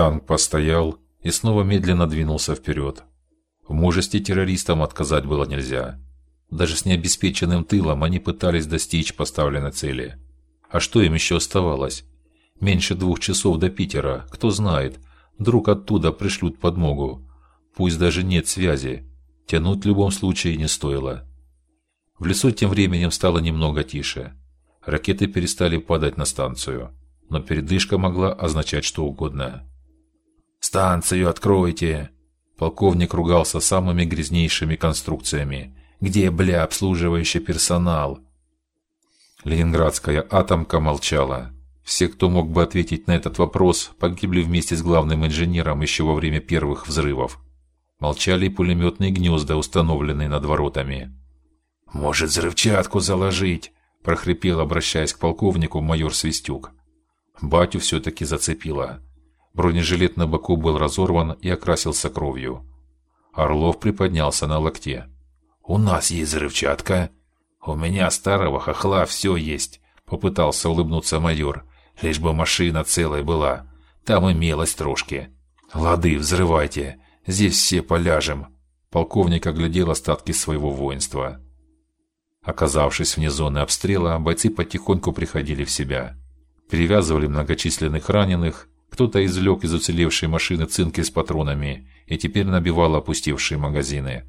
Танк постоял и снова медленно двинулся вперед. В мужестве террористам отказать было нельзя. Даже с необеспеченным тылом они пытались достичь поставленной цели. А что им еще оставалось? Меньше двух часов до Питера. Кто знает, вдруг оттуда пришлют подмогу. Пусть даже нет связи, тянуть в любом случае не стоило. В лесу тем временем стало немного тише. Ракеты перестали падать на станцию, но передышка могла означать что угодно. Станцию откройте! Полковник ругался самыми грязнейшими конструкциями. Где, бля, обслуживающий персонал? Ленинградская атомка молчала. Все, кто мог бы ответить на этот вопрос, погибли вместе с главным инженером еще во время первых взрывов. Молчали и пулеметные гнезда, установленные над воротами. Может, взрывчатку заложить, прохрипел, обращаясь к полковнику майор Свистюк. Батю все-таки зацепило. Бронежилет на боку был разорван и окрасился кровью. Орлов приподнялся на локте. У нас есть взрывчатка. У меня старого хохла все есть. Попытался улыбнуться майор. Лишь бы машина целая была. Там имелось трошки. Лады, взрывайте. Здесь все поляжем. Полковник оглядел остатки своего воинства. Оказавшись вне зоны обстрела, бойцы потихоньку приходили в себя. Перевязывали многочисленных раненых, кто-то извлек из уцелевшей машины цинки с патронами и теперь набивал опустевшие магазины.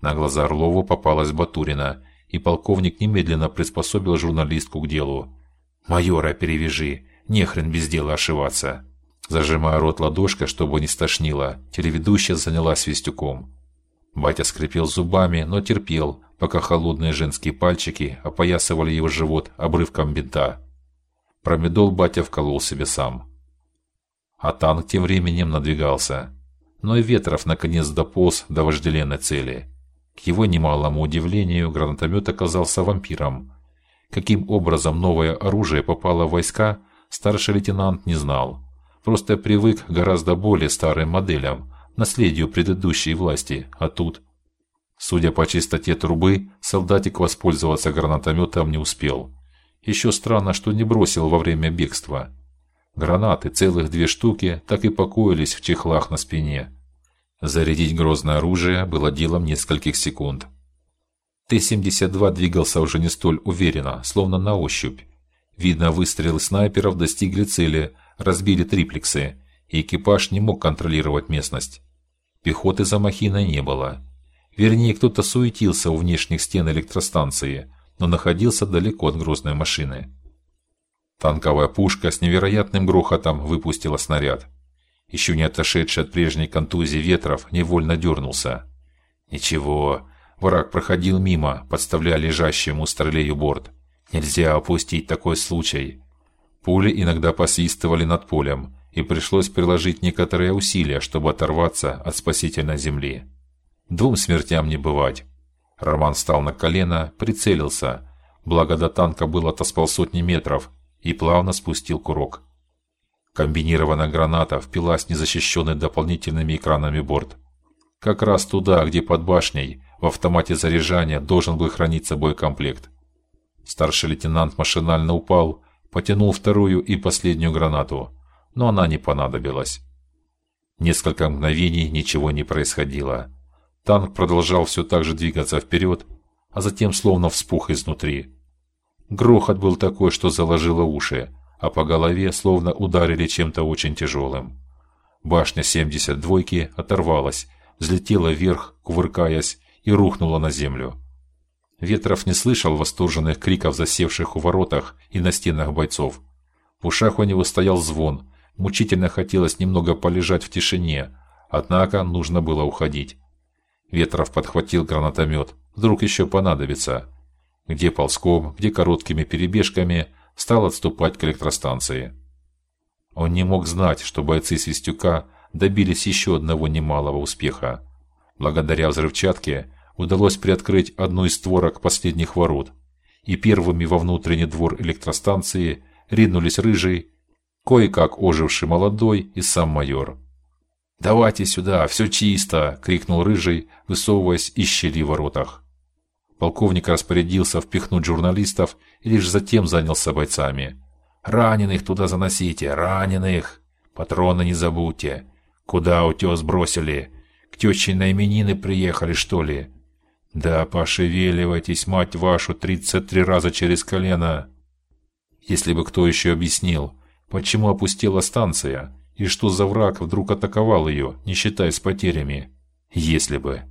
На глаза Орлову попалась Батурина, и полковник немедленно приспособил журналистку к делу. Майора перевяжи, не хрен без дела ошиваться. Зажимая рот ладошкой, чтобы не стошнило, телеведущая занялась свистюком. Батя скрипел зубами, но терпел, пока холодные женские пальчики опоясывали его живот обрывком бинта. Промедол батя вколол себе сам. А танк тем временем надвигался. Но и Ветров наконец дополз до вожделенной цели. К его немалому удивлению, гранатомет оказался вампиром. Каким образом новое оружие попало в войска, старший лейтенант не знал. Просто привык гораздо более старым моделям, наследию предыдущей власти, а тут Судя по чистоте трубы, солдатик воспользоваться гранатометом не успел. Еще странно, что не бросил во время бегства. Гранаты, целых две штуки, так и покоились в чехлах на спине. Зарядить грозное оружие было делом нескольких секунд. Т-72 двигался уже не столь уверенно, словно на ощупь. Видно, выстрелы снайперов достигли цели, разбили триплексы, и экипаж не мог контролировать местность. Пехоты за махиной не было. Вернее, кто-то суетился у внешних стен электростанции, но находился далеко от грозной машины. Танковая пушка с невероятным грохотом выпустила снаряд. Еще не отошедший от прежней контузии ветров невольно дернулся. Ничего, враг проходил мимо, подставляя лежащему старлею борт. Нельзя опустить такой случай. Пули иногда посвистывали над полем, и пришлось приложить некоторые усилия, чтобы оторваться от спасительной земли. Двум смертям не бывать. Роман встал на колено, прицелился. Благо до танка было то с полсотни метров, и плавно спустил курок. Комбинированная граната впилась в незащищенный дополнительными экранами борт. Как раз туда, где под башней в автомате заряжания должен был храниться боекомплект. Старший лейтенант машинально упал, потянул вторую и последнюю гранату, но она не понадобилась. Несколько мгновений ничего не происходило. Танк продолжал все так же двигаться вперед, а затем словно вспух изнутри. Грохот был такой, что заложило уши, а по голове словно ударили чем-то очень тяжелым. Башня 72-ки оторвалась, взлетела вверх, кувыркаясь, и рухнула на землю. Ветров не слышал восторженных криков засевших у воротах и на стенах бойцов. В ушах у него стоял звон. Мучительно хотелось немного полежать в тишине, однако нужно было уходить. Ветров подхватил гранатомет. Вдруг еще понадобится. Где ползком, где короткими перебежками стал отступать к электростанции. Он не мог знать, что бойцы Свистюка добились еще одного немалого успеха. Благодаря взрывчатке удалось приоткрыть одну из створок последних ворот, и первыми во внутренний двор электростанции ринулись рыжий, кое-как оживший молодой и сам майор. Давайте сюда, все чисто, крикнул рыжий, высовываясь из щели в воротах. Полковник распорядился впихнуть журналистов и лишь затем занялся бойцами. Раненых туда заносите, раненых. Патроны не забудьте. Куда утес бросили? К теще на именины приехали, что ли? Да пошевеливайтесь, мать вашу, тридцать три раза через колено. Если бы кто еще объяснил, почему опустела станция и что за враг вдруг атаковал ее, не считая потерями. Если бы.